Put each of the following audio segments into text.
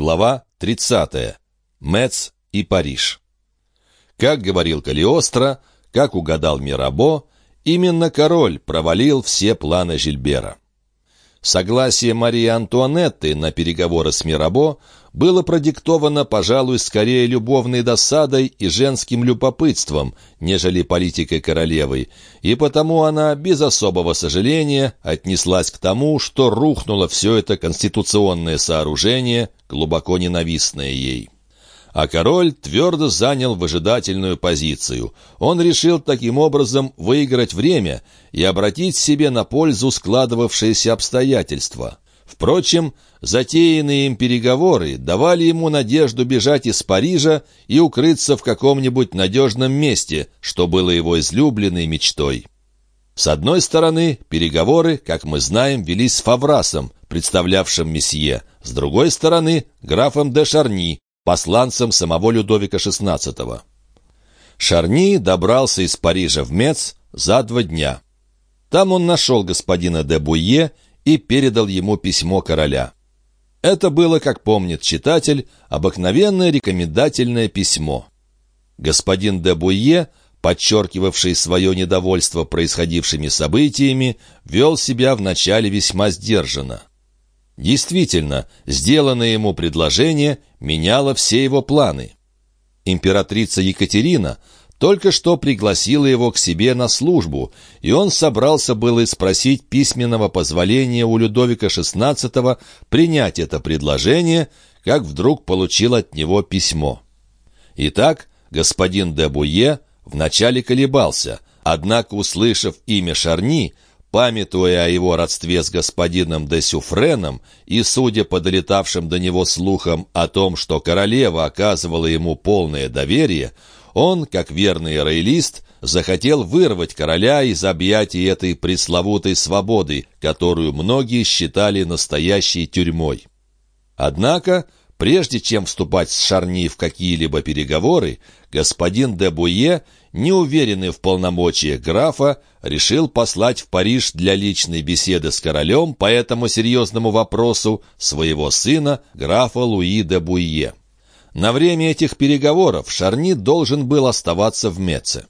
Глава 30. Мец и Париж. Как говорил Калиостро, как угадал Мирабо, именно король провалил все планы Жильбера. Согласие Марии Антуанетты на переговоры с Мирабо было продиктовано, пожалуй, скорее любовной досадой и женским любопытством, нежели политикой королевы, и потому она без особого сожаления отнеслась к тому, что рухнуло все это конституционное сооружение, глубоко ненавистное ей. А король твердо занял выжидательную позицию. Он решил таким образом выиграть время и обратить себе на пользу складывавшиеся обстоятельства. Впрочем, затеянные им переговоры давали ему надежду бежать из Парижа и укрыться в каком-нибудь надежном месте, что было его излюбленной мечтой. С одной стороны, переговоры, как мы знаем, велись с Фаврасом, представлявшим месье, с другой стороны, графом де Шарни, посланцем самого Людовика XVI. Шарни добрался из Парижа в Мец за два дня. Там он нашел господина де Буе и передал ему письмо короля. Это было, как помнит читатель, обыкновенное рекомендательное письмо. Господин де Буе, подчеркивавший свое недовольство происходившими событиями, вел себя вначале весьма сдержанно. Действительно, сделанное ему предложение меняло все его планы. Императрица Екатерина только что пригласила его к себе на службу, и он собрался было спросить письменного позволения у Людовика XVI принять это предложение, как вдруг получил от него письмо. Итак, господин де Буе вначале колебался, однако, услышав имя Шарни, памятуя о его родстве с господином де Сюфреном и, судя по долетавшим до него слухам о том, что королева оказывала ему полное доверие, он, как верный роялист, захотел вырвать короля из объятий этой пресловутой свободы, которую многие считали настоящей тюрьмой. Однако, прежде чем вступать с Шарни в какие-либо переговоры, господин де Буе не уверенный в полномочиях графа, решил послать в Париж для личной беседы с королем по этому серьезному вопросу своего сына, графа Луи де Буйе. На время этих переговоров Шарни должен был оставаться в Меце.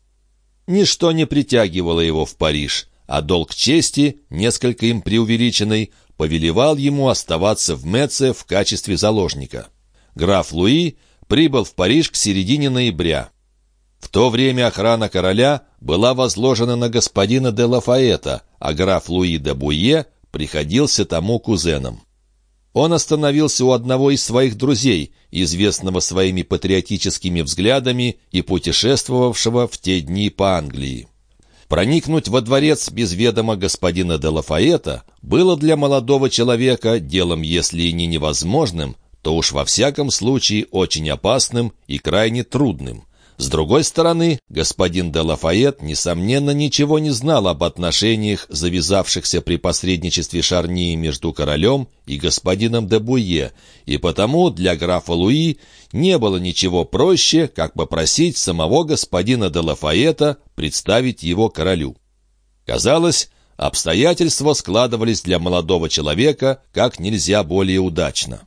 Ничто не притягивало его в Париж, а долг чести, несколько им преувеличенный, повелевал ему оставаться в Меце в качестве заложника. Граф Луи прибыл в Париж к середине ноября. В то время охрана короля была возложена на господина де Лафаэта, а граф Луи де Буе приходился тому кузеном. Он остановился у одного из своих друзей, известного своими патриотическими взглядами и путешествовавшего в те дни по Англии. Проникнуть во дворец без ведома господина де Лафаэта было для молодого человека делом, если и не невозможным, то уж во всяком случае очень опасным и крайне трудным. С другой стороны, господин де Лафайет, несомненно, ничего не знал об отношениях, завязавшихся при посредничестве Шарнии между королем и господином де Буе, и потому для графа Луи не было ничего проще, как попросить самого господина де Лафаэта представить его королю. Казалось, обстоятельства складывались для молодого человека как нельзя более удачно.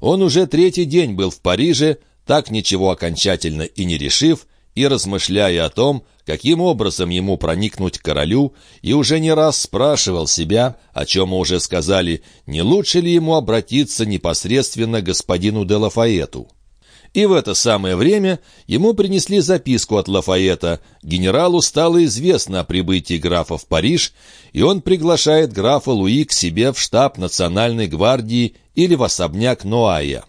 Он уже третий день был в Париже, так ничего окончательно и не решив, и размышляя о том, каким образом ему проникнуть к королю, и уже не раз спрашивал себя, о чем мы уже сказали, не лучше ли ему обратиться непосредственно к господину де Лафаэту. И в это самое время ему принесли записку от Лафаэта. Генералу стало известно о прибытии графа в Париж, и он приглашает графа Луи к себе в штаб Национальной гвардии или в особняк Ноая.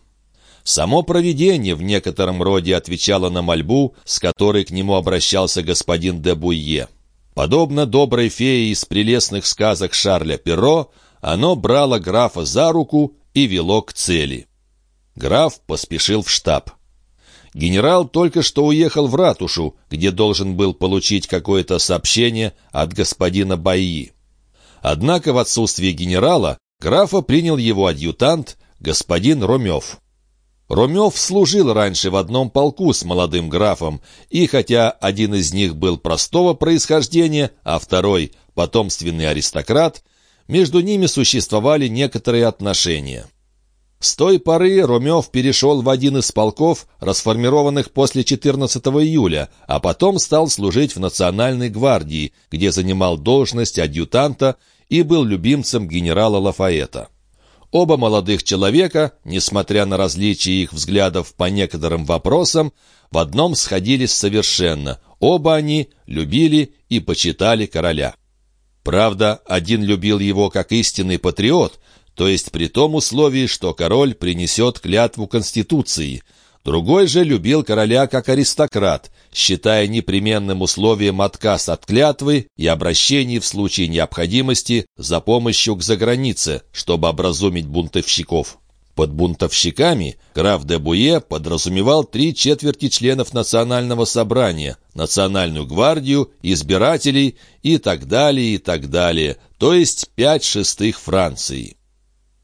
Само провидение в некотором роде отвечало на мольбу, с которой к нему обращался господин де Буйе. Подобно доброй фее из прелестных сказок Шарля Перро, оно брало графа за руку и вело к цели. Граф поспешил в штаб. Генерал только что уехал в ратушу, где должен был получить какое-то сообщение от господина Баи. Однако в отсутствие генерала графа принял его адъютант, господин Ромев. Румев служил раньше в одном полку с молодым графом, и хотя один из них был простого происхождения, а второй — потомственный аристократ, между ними существовали некоторые отношения. С той поры Румев перешел в один из полков, расформированных после 14 июля, а потом стал служить в Национальной гвардии, где занимал должность адъютанта и был любимцем генерала Лафаэта. Оба молодых человека, несмотря на различия их взглядов по некоторым вопросам, в одном сходились совершенно. Оба они любили и почитали короля. Правда, один любил его как истинный патриот, то есть при том условии, что король принесет клятву Конституции. Другой же любил короля как аристократ, считая непременным условием отказ от клятвы и обращений в случае необходимости за помощью к загранице, чтобы образумить бунтовщиков. Под бунтовщиками граф де Буе подразумевал три четверти членов национального собрания, национальную гвардию, избирателей и так далее, и так далее, то есть пять шестых Франции.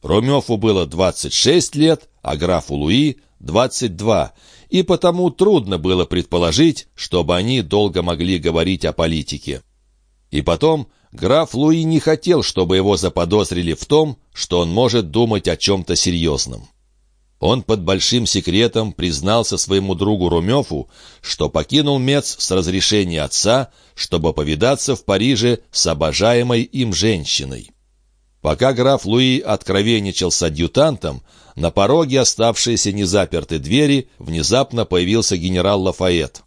Румёфу было 26 лет, а графу Луи — 22, и потому трудно было предположить, чтобы они долго могли говорить о политике. И потом, граф Луи не хотел, чтобы его заподозрили в том, что он может думать о чем-то серьезном. Он под большим секретом признался своему другу Румёфу, что покинул Мец с разрешения отца, чтобы повидаться в Париже с обожаемой им женщиной. Пока граф Луи откровенничал с адъютантом, на пороге оставшиеся незаперты двери внезапно появился генерал Лафайет.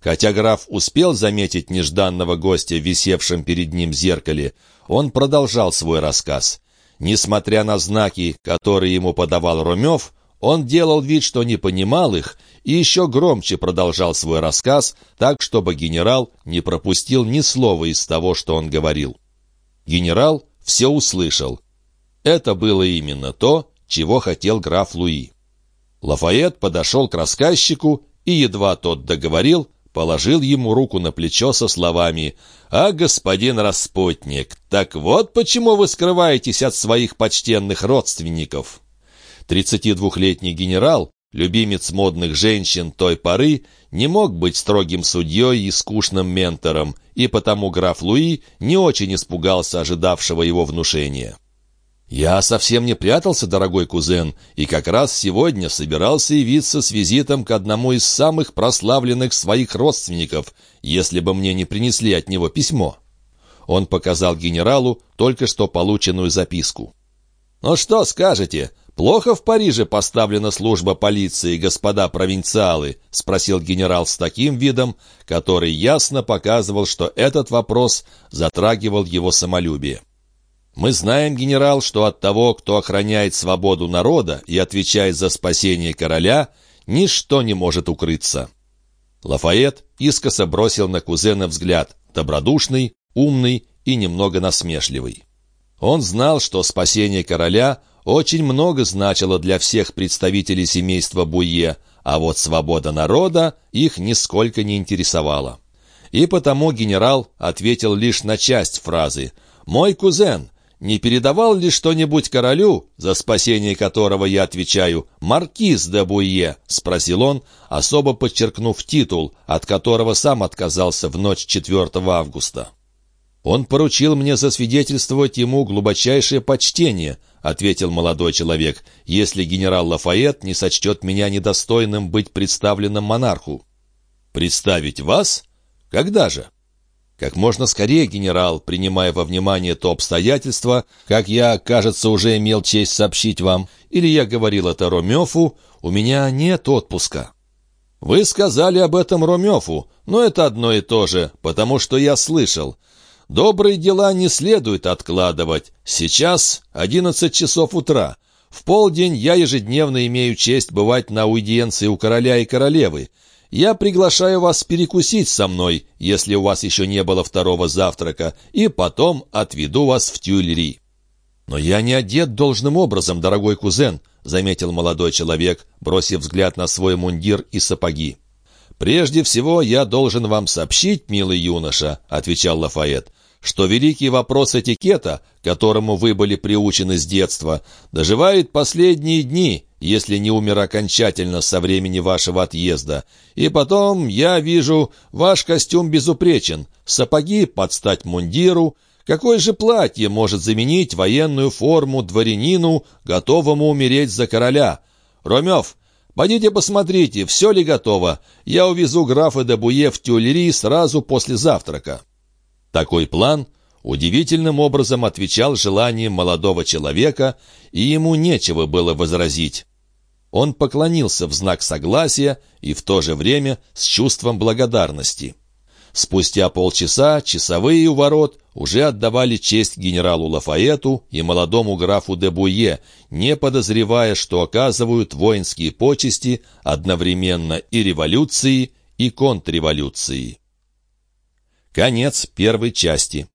Хотя граф успел заметить нежданного гостя, висевшим перед ним зеркале, он продолжал свой рассказ. Несмотря на знаки, которые ему подавал Румев, он делал вид, что не понимал их, и еще громче продолжал свой рассказ, так, чтобы генерал не пропустил ни слова из того, что он говорил. Генерал все услышал. Это было именно то, чего хотел граф Луи. Лафайет подошел к рассказчику и, едва тот договорил, положил ему руку на плечо со словами «А, господин распутник, так вот почему вы скрываетесь от своих почтенных родственников». 32-летний генерал, любимец модных женщин той поры, не мог быть строгим судьей и скучным ментором, и потому граф Луи не очень испугался ожидавшего его внушения. «Я совсем не прятался, дорогой кузен, и как раз сегодня собирался явиться с визитом к одному из самых прославленных своих родственников, если бы мне не принесли от него письмо». Он показал генералу только что полученную записку. «Ну что скажете? Плохо в Париже поставлена служба полиции, господа провинциалы?» — спросил генерал с таким видом, который ясно показывал, что этот вопрос затрагивал его самолюбие. Мы знаем, генерал, что от того, кто охраняет свободу народа и отвечает за спасение короля, ничто не может укрыться. Лафайет искоса бросил на кузена взгляд, добродушный, умный и немного насмешливый. Он знал, что спасение короля очень много значило для всех представителей семейства Буе, а вот свобода народа их нисколько не интересовала. И потому генерал ответил лишь на часть фразы «Мой кузен, не передавал ли что-нибудь королю, за спасение которого я отвечаю, маркиз де Буе?» — спросил он, особо подчеркнув титул, от которого сам отказался в ночь 4 августа. «Он поручил мне засвидетельствовать ему глубочайшее почтение», — ответил молодой человек, «если генерал Лафайет не сочтет меня недостойным быть представленным монарху». «Представить вас? Когда же?» Как можно скорее, генерал, принимая во внимание то обстоятельство, как я, кажется, уже имел честь сообщить вам, или я говорил это Ромёфу, у меня нет отпуска. Вы сказали об этом Ромёфу, но это одно и то же, потому что я слышал. Добрые дела не следует откладывать. Сейчас одиннадцать часов утра. В полдень я ежедневно имею честь бывать на аудиенции у короля и королевы. Я приглашаю вас перекусить со мной, если у вас еще не было второго завтрака, и потом отведу вас в Тюильри». «Но я не одет должным образом, дорогой кузен», — заметил молодой человек, бросив взгляд на свой мундир и сапоги. «Прежде всего я должен вам сообщить, милый юноша», — отвечал Лафайет, что великий вопрос этикета, которому вы были приучены с детства, доживает последние дни, если не умер окончательно со времени вашего отъезда. И потом, я вижу, ваш костюм безупречен, сапоги под стать мундиру, Какое же платье может заменить военную форму дворянину, готовому умереть за короля? Ромев, пойдите посмотрите, все ли готово. Я увезу графа де Буе в Тюльри сразу после завтрака». Такой план удивительным образом отвечал желаниям молодого человека, и ему нечего было возразить. Он поклонился в знак согласия и в то же время с чувством благодарности. Спустя полчаса часовые у ворот уже отдавали честь генералу Лафаэту и молодому графу де Буе, не подозревая, что оказывают воинские почести одновременно и революции, и контрреволюции. Конец первой части.